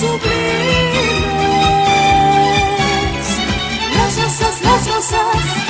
sublimes. Las rosas, las rosas.